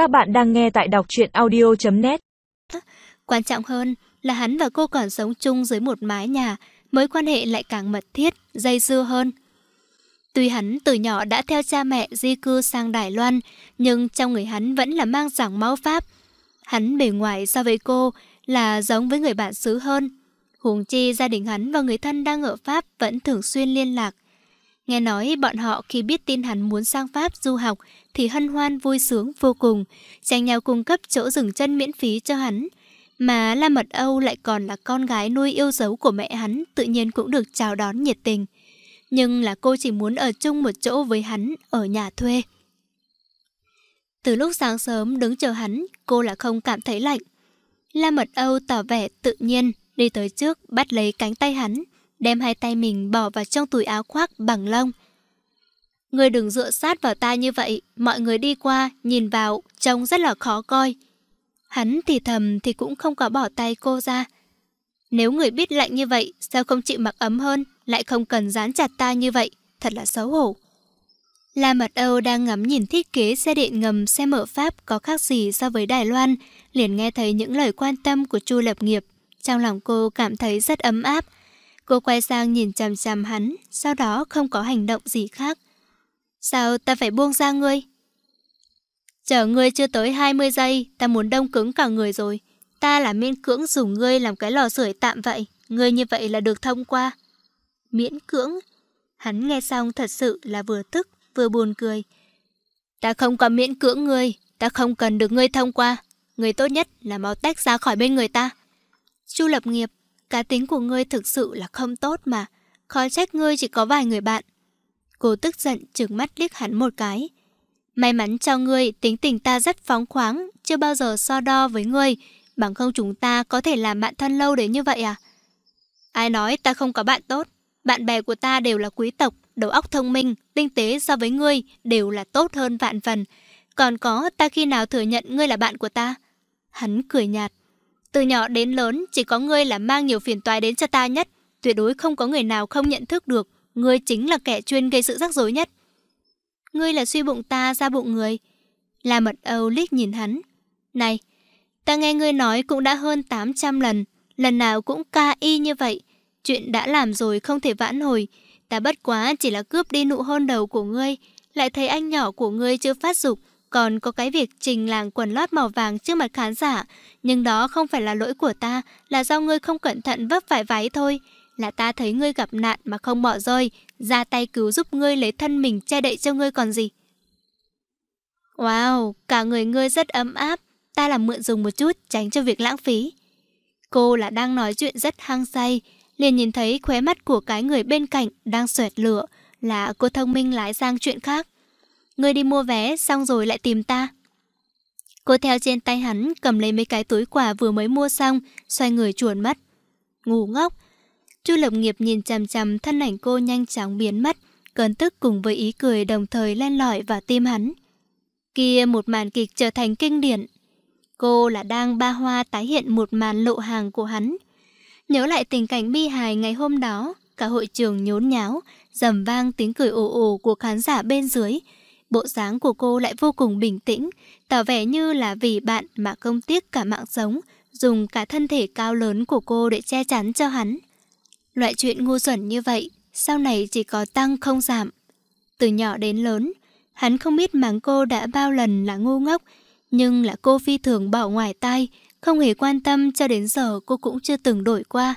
Các bạn đang nghe tại đọc truyện audio.net Quan trọng hơn là hắn và cô còn sống chung dưới một mái nhà, mối quan hệ lại càng mật thiết, dây dưa hơn. Tuy hắn từ nhỏ đã theo cha mẹ di cư sang Đài Loan, nhưng trong người hắn vẫn là mang dòng máu Pháp. Hắn bề ngoài so với cô là giống với người bạn xứ hơn. Huống chi gia đình hắn và người thân đang ở Pháp vẫn thường xuyên liên lạc. Nghe nói bọn họ khi biết tin hắn muốn sang Pháp du học thì hân hoan vui sướng vô cùng, tranh nhau cung cấp chỗ dừng chân miễn phí cho hắn. Mà La Mật Âu lại còn là con gái nuôi yêu dấu của mẹ hắn tự nhiên cũng được chào đón nhiệt tình. Nhưng là cô chỉ muốn ở chung một chỗ với hắn ở nhà thuê. Từ lúc sáng sớm đứng chờ hắn, cô là không cảm thấy lạnh. La Mật Âu tỏ vẻ tự nhiên, đi tới trước bắt lấy cánh tay hắn, đem hai tay mình bỏ vào trong túi áo khoác bằng lông. Người đừng dựa sát vào ta như vậy, mọi người đi qua, nhìn vào, trông rất là khó coi. Hắn thì thầm thì cũng không có bỏ tay cô ra. Nếu người biết lạnh như vậy, sao không chịu mặc ấm hơn, lại không cần dán chặt ta như vậy, thật là xấu hổ. La Mật Âu đang ngắm nhìn thiết kế xe điện ngầm xe mở Pháp có khác gì so với Đài Loan, liền nghe thấy những lời quan tâm của Chu Lập Nghiệp. Trong lòng cô cảm thấy rất ấm áp. Cô quay sang nhìn chằm chằm hắn, sau đó không có hành động gì khác. Sao ta phải buông ra ngươi? Chờ ngươi chưa tới 20 giây, ta muốn đông cứng cả người rồi. Ta là miễn cưỡng dùng ngươi làm cái lò sưởi tạm vậy. Ngươi như vậy là được thông qua. Miễn cưỡng? Hắn nghe xong thật sự là vừa tức, vừa buồn cười. Ta không có miễn cưỡng ngươi, ta không cần được ngươi thông qua. Người tốt nhất là mau tách ra khỏi bên người ta. Chu lập nghiệp, cá tính của ngươi thực sự là không tốt mà. Khó trách ngươi chỉ có vài người bạn. Cô tức giận trừng mắt liếc hắn một cái. May mắn cho ngươi, tính tình ta rất phóng khoáng, chưa bao giờ so đo với ngươi, bằng không chúng ta có thể làm bạn thân lâu đến như vậy à? Ai nói ta không có bạn tốt? Bạn bè của ta đều là quý tộc, đầu óc thông minh, tinh tế so với ngươi đều là tốt hơn vạn phần. Còn có ta khi nào thừa nhận ngươi là bạn của ta? Hắn cười nhạt. Từ nhỏ đến lớn, chỉ có ngươi là mang nhiều phiền toái đến cho ta nhất. Tuyệt đối không có người nào không nhận thức được. Ngươi chính là kẻ chuyên gây sự rắc rối nhất. Ngươi là suy bụng ta ra bụng người. là mật âu liếc nhìn hắn. Này, ta nghe ngươi nói cũng đã hơn 800 lần. Lần nào cũng ca y như vậy. Chuyện đã làm rồi không thể vãn hồi. Ta bất quá chỉ là cướp đi nụ hôn đầu của ngươi. Lại thấy anh nhỏ của ngươi chưa phát dục. Còn có cái việc trình làng quần lót màu vàng trước mặt khán giả. Nhưng đó không phải là lỗi của ta. Là do ngươi không cẩn thận vấp phải váy thôi là ta thấy ngươi gặp nạn mà không bỏ rơi, ra tay cứu giúp ngươi lấy thân mình che đậy cho ngươi còn gì. Wow, cả người ngươi rất ấm áp, ta làm mượn dùng một chút tránh cho việc lãng phí. Cô là đang nói chuyện rất hăng say, liền nhìn thấy khóe mắt của cái người bên cạnh đang xoẹt lửa, là cô thông minh lái sang chuyện khác. Ngươi đi mua vé xong rồi lại tìm ta. Cô theo trên tay hắn cầm lấy mấy cái túi quà vừa mới mua xong, xoay người chuồn mất. Ngu ngốc, Chu Lập Nghiệp nhìn chằm chằm thân ảnh cô nhanh chóng biến mất, cơn tức cùng với ý cười đồng thời len lỏi vào tim hắn. Kia một màn kịch trở thành kinh điển. Cô là đang ba hoa tái hiện một màn lộ hàng của hắn. Nhớ lại tình cảnh bi hài ngày hôm đó, cả hội trường nhốn nháo, dầm vang tiếng cười ồ ồ của khán giả bên dưới. Bộ dáng của cô lại vô cùng bình tĩnh, tỏ vẻ như là vì bạn mà không tiếc cả mạng sống, dùng cả thân thể cao lớn của cô để che chắn cho hắn. Loại chuyện ngu xuẩn như vậy, sau này chỉ có tăng không giảm. Từ nhỏ đến lớn, hắn không biết mắng cô đã bao lần là ngu ngốc, nhưng là cô phi thường bỏ ngoài tai, không hề quan tâm cho đến giờ cô cũng chưa từng đổi qua.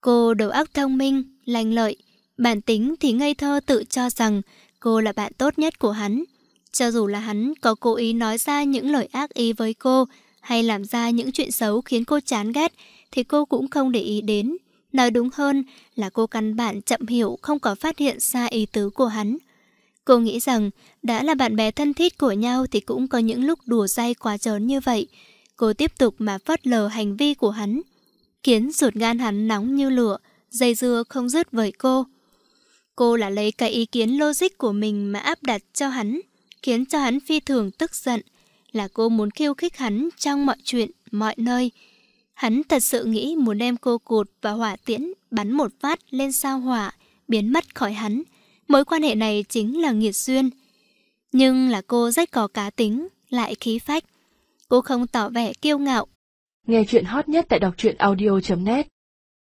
Cô đầu óc thông minh, lành lợi, bản tính thì ngây thơ tự cho rằng cô là bạn tốt nhất của hắn. Cho dù là hắn có cố ý nói ra những lời ác ý với cô hay làm ra những chuyện xấu khiến cô chán ghét thì cô cũng không để ý đến. Nói đúng hơn là cô căn bản chậm hiểu không có phát hiện ra ý tứ của hắn. Cô nghĩ rằng đã là bạn bè thân thiết của nhau thì cũng có những lúc đùa dai quá trớn như vậy. Cô tiếp tục mà phớt lờ hành vi của hắn. Khiến ruột gan hắn nóng như lửa, dây dưa không dứt với cô. Cô là lấy cái ý kiến logic của mình mà áp đặt cho hắn, khiến cho hắn phi thường tức giận. Là cô muốn khiêu khích hắn trong mọi chuyện, mọi nơi. Hắn thật sự nghĩ muốn đem cô cột và hỏa tiễn bắn một phát lên sao hỏa, biến mất khỏi hắn. Mối quan hệ này chính là nghiệt duyên. Nhưng là cô rất có cá tính, lại khí phách. Cô không tỏ vẻ kiêu ngạo. Nghe chuyện hot nhất tại đọc truyện audio.net